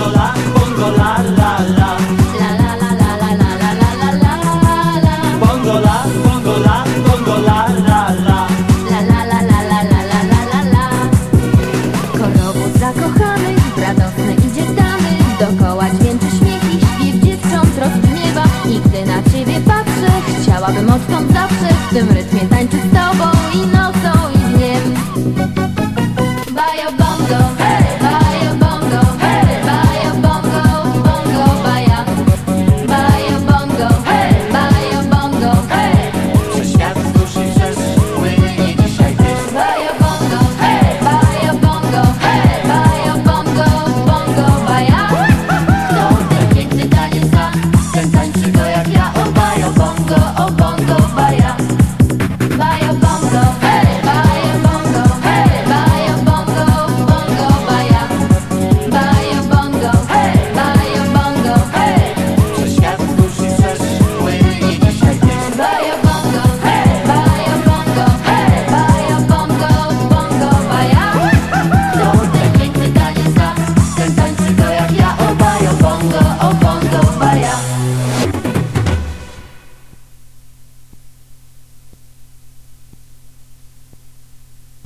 bongola, bongola, la la La la la la la la la la la la la Bongola, bongola, bongola, la la La la la la la la la la la la Korowód zakochany, radosny idzie tamy Dokoła dźwięczy śmiech i śpiew dziewcząt rozgniewa I gdy na ciebie patrzę, chciałabym odtąd zawsze W tym rytmie tańczyć z tobą i nocą i dniem Bajo bongo